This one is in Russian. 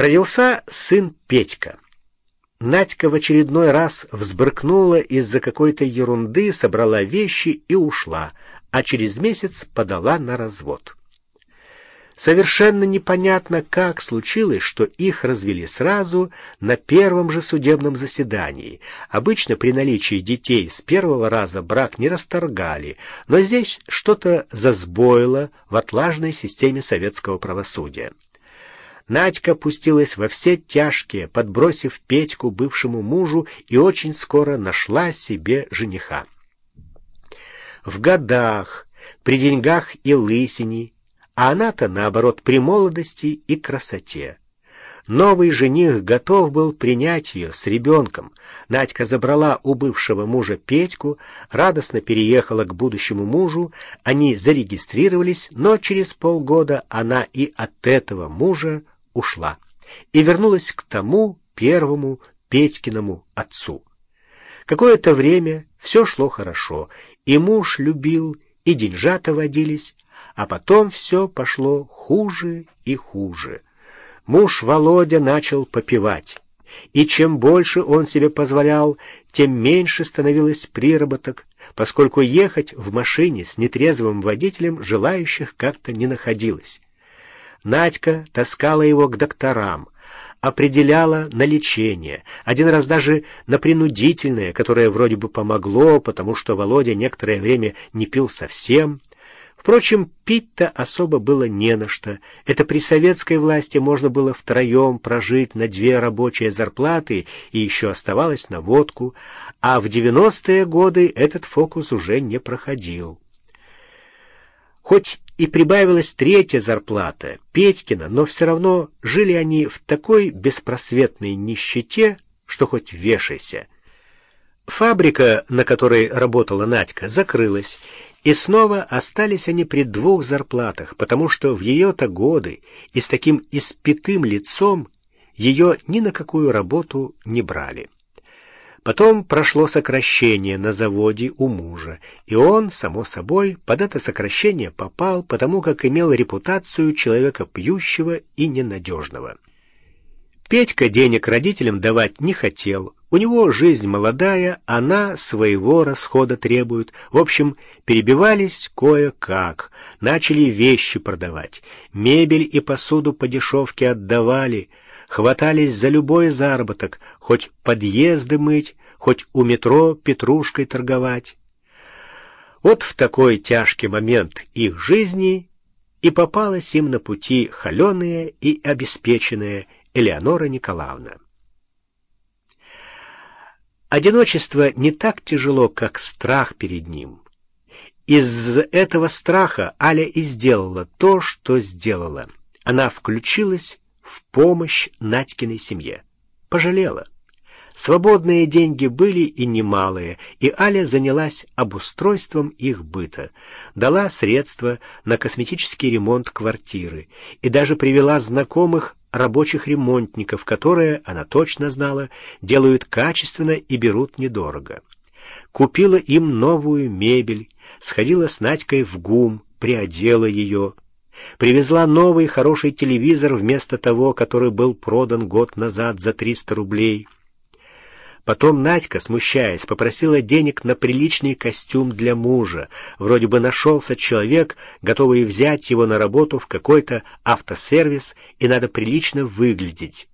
Родился сын Петька. Надька в очередной раз взбрыкнула из-за какой-то ерунды, собрала вещи и ушла, а через месяц подала на развод. Совершенно непонятно, как случилось, что их развели сразу на первом же судебном заседании. Обычно при наличии детей с первого раза брак не расторгали, но здесь что-то засбоило в отлажной системе советского правосудия. Надька пустилась во все тяжкие, подбросив Петьку бывшему мужу, и очень скоро нашла себе жениха. В годах, при деньгах и лысине, а она-то, наоборот, при молодости и красоте. Новый жених готов был принять ее с ребенком. Надька забрала у бывшего мужа Петьку, радостно переехала к будущему мужу, они зарегистрировались, но через полгода она и от этого мужа ушла и вернулась к тому первому Петькиному отцу. Какое-то время все шло хорошо, и муж любил, и деньжата водились, а потом все пошло хуже и хуже. Муж Володя начал попивать, и чем больше он себе позволял, тем меньше становилось приработок, поскольку ехать в машине с нетрезвым водителем желающих как-то не находилось. Надька таскала его к докторам, определяла на лечение, один раз даже на принудительное, которое вроде бы помогло, потому что Володя некоторое время не пил совсем. Впрочем, пить-то особо было не на что. Это при советской власти можно было втроем прожить на две рабочие зарплаты и еще оставалось на водку, а в девяностые годы этот фокус уже не проходил. Хоть и прибавилась третья зарплата, Петькина, но все равно жили они в такой беспросветной нищете, что хоть вешайся. Фабрика, на которой работала Надька, закрылась, и снова остались они при двух зарплатах, потому что в ее-то годы и с таким испитым лицом ее ни на какую работу не брали. Потом прошло сокращение на заводе у мужа, и он, само собой, под это сокращение попал, потому как имел репутацию человека пьющего и ненадежного. Петька денег родителям давать не хотел. У него жизнь молодая, она своего расхода требует. В общем, перебивались кое-как. Начали вещи продавать. Мебель и посуду по дешевке отдавали — хватались за любой заработок, хоть подъезды мыть, хоть у метро петрушкой торговать. Вот в такой тяжкий момент их жизни и попалась им на пути холеная и обеспеченная Элеонора Николаевна. Одиночество не так тяжело, как страх перед ним. Из этого страха Аля и сделала то, что сделала. Она включилась в помощь Надькиной семье. Пожалела. Свободные деньги были и немалые, и Аля занялась обустройством их быта, дала средства на косметический ремонт квартиры и даже привела знакомых рабочих ремонтников, которые, она точно знала, делают качественно и берут недорого. Купила им новую мебель, сходила с Надькой в ГУМ, приодела ее, Привезла новый хороший телевизор вместо того, который был продан год назад за 300 рублей. Потом Надька, смущаясь, попросила денег на приличный костюм для мужа. Вроде бы нашелся человек, готовый взять его на работу в какой-то автосервис, и надо прилично выглядеть.